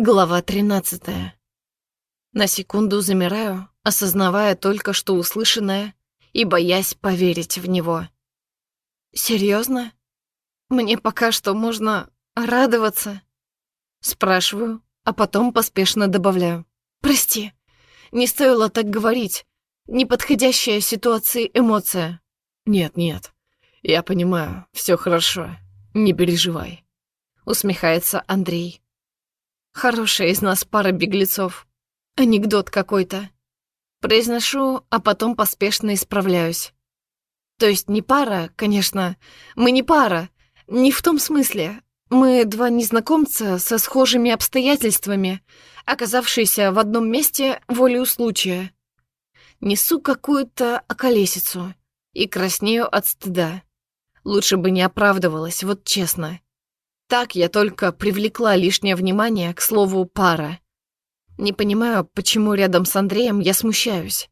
Глава 13. На секунду замираю, осознавая только что услышанное и боясь поверить в него. Серьезно? Мне пока что можно радоваться? Спрашиваю, а потом поспешно добавляю. Прости, не стоило так говорить. Неподходящая ситуации эмоция. Нет, нет, я понимаю, все хорошо, не переживай. Усмехается Андрей. Хорошая из нас пара беглецов. Анекдот какой-то. Произношу, а потом поспешно исправляюсь. То есть не пара, конечно. Мы не пара. Не в том смысле. Мы два незнакомца со схожими обстоятельствами, оказавшиеся в одном месте волею случая. Несу какую-то околесицу и краснею от стыда. Лучше бы не оправдывалась, вот честно. Так я только привлекла лишнее внимание к слову «пара». Не понимаю, почему рядом с Андреем я смущаюсь.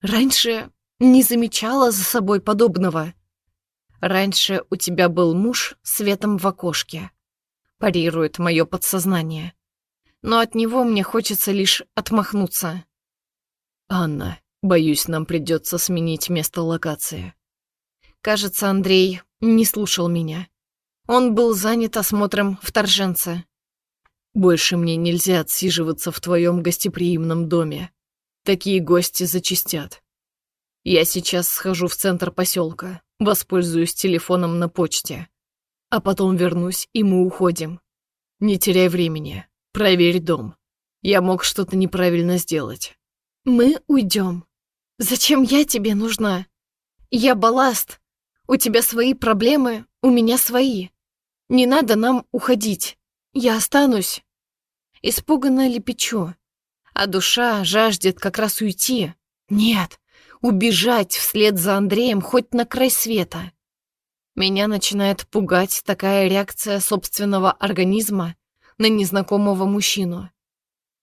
Раньше не замечала за собой подобного. Раньше у тебя был муж светом в окошке. Парирует мое подсознание. Но от него мне хочется лишь отмахнуться. «Анна, боюсь, нам придется сменить место локации». Кажется, Андрей не слушал меня. Он был занят осмотром вторженца. «Больше мне нельзя отсиживаться в твоем гостеприимном доме. Такие гости зачистят. Я сейчас схожу в центр поселка, воспользуюсь телефоном на почте. А потом вернусь, и мы уходим. Не теряй времени, проверь дом. Я мог что-то неправильно сделать». «Мы уйдем. Зачем я тебе нужна? Я балласт. У тебя свои проблемы, у меня свои. Не надо нам уходить. Я останусь. Испуганно лепечу. А душа жаждет как раз уйти. Нет, убежать вслед за Андреем хоть на край света. Меня начинает пугать такая реакция собственного организма на незнакомого мужчину.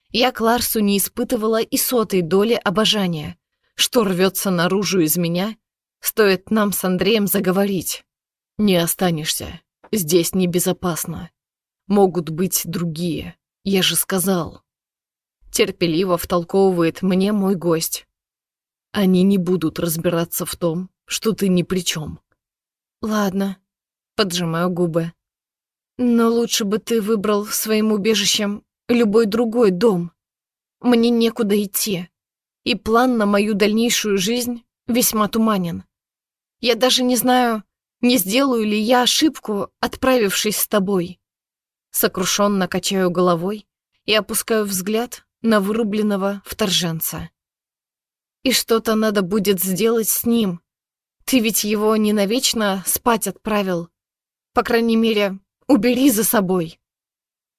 Я к Ларсу не испытывала и сотой доли обожания, что рвется наружу из меня, стоит нам с Андреем заговорить. Не останешься. Здесь небезопасно. Могут быть другие. Я же сказал. Терпеливо втолковывает мне мой гость. Они не будут разбираться в том, что ты ни при чем. Ладно. Поджимаю губы. Но лучше бы ты выбрал своим убежищем любой другой дом. Мне некуда идти. И план на мою дальнейшую жизнь весьма туманен. Я даже не знаю, не сделаю ли я ошибку, отправившись с тобой? Сокрушенно качаю головой и опускаю взгляд на вырубленного вторженца. И что-то надо будет сделать с ним. Ты ведь его не навечно спать отправил. По крайней мере, убери за собой.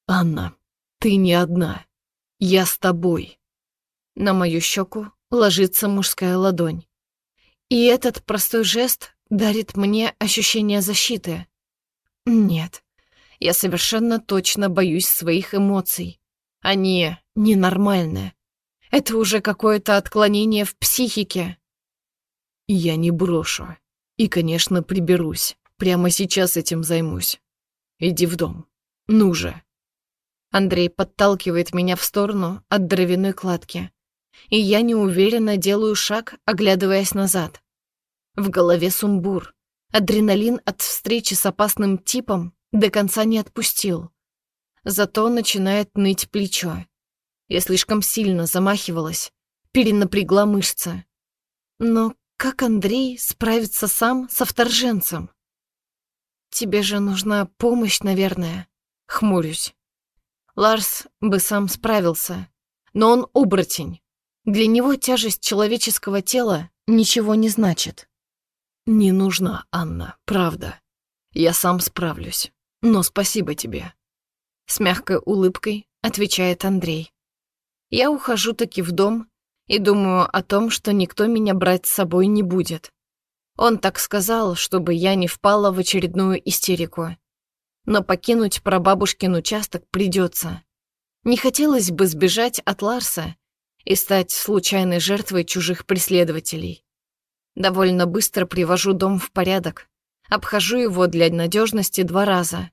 Анна, ты не одна. Я с тобой. На мою щеку ложится мужская ладонь. И этот простой жест дарит мне ощущение защиты. Нет, я совершенно точно боюсь своих эмоций. Они ненормальны. Это уже какое-то отклонение в психике. Я не брошу. И, конечно, приберусь. Прямо сейчас этим займусь. Иди в дом. Ну же. Андрей подталкивает меня в сторону от дровяной кладки. И я неуверенно делаю шаг, оглядываясь назад. В голове сумбур. Адреналин от встречи с опасным типом до конца не отпустил. Зато начинает ныть плечо. Я слишком сильно замахивалась, перенапрягла мышцы. Но как Андрей справится сам со вторженцем? Тебе же нужна помощь, наверное. Хмурюсь. Ларс бы сам справился, но он оборотень. Для него тяжесть человеческого тела ничего не значит. «Не нужна, Анна, правда. Я сам справлюсь. Но спасибо тебе». С мягкой улыбкой отвечает Андрей. Я ухожу таки в дом и думаю о том, что никто меня брать с собой не будет. Он так сказал, чтобы я не впала в очередную истерику. Но покинуть прабабушкин участок придется. Не хотелось бы сбежать от Ларса и стать случайной жертвой чужих преследователей. Довольно быстро привожу дом в порядок. Обхожу его для надежности два раза.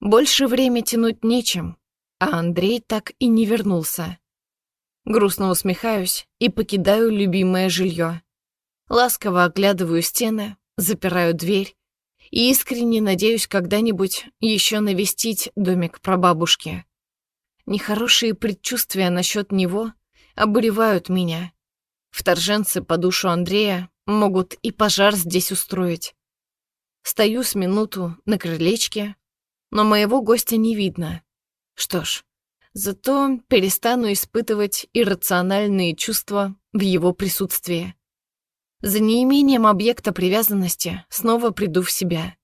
Больше время тянуть нечем. а Андрей так и не вернулся. Грустно усмехаюсь и покидаю любимое жилье. Ласково оглядываю стены, запираю дверь и искренне надеюсь когда-нибудь еще навестить домик прабабушки. Нехорошие предчувствия насчет него обуревают меня. Вторженцы по душу Андрея могут и пожар здесь устроить. Стою с минуту на крылечке, но моего гостя не видно. Что ж, зато перестану испытывать иррациональные чувства в его присутствии. За неимением объекта привязанности снова приду в себя.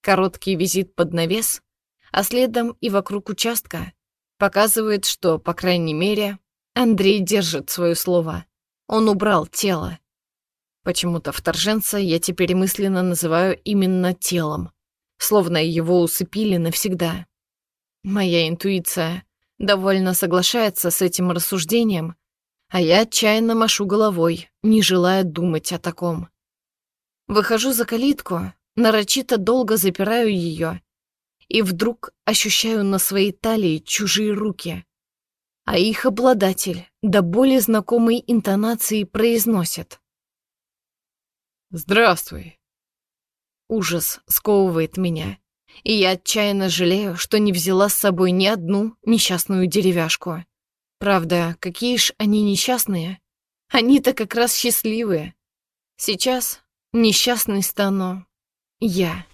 Короткий визит под навес, а следом и вокруг участка показывает, что, по крайней мере, Андрей держит свое слово. Он убрал тело. Почему-то вторженца я теперь мысленно называю именно телом, словно его усыпили навсегда. Моя интуиция довольно соглашается с этим рассуждением, а я отчаянно машу головой, не желая думать о таком. Выхожу за калитку, нарочито долго запираю ее, и вдруг ощущаю на своей талии чужие руки, а их обладатель до более знакомой интонации произносит. «Здравствуй». Ужас сковывает меня, и я отчаянно жалею, что не взяла с собой ни одну несчастную деревяшку. Правда, какие ж они несчастные? Они-то как раз счастливые. Сейчас несчастной стану я.